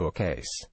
bookcase.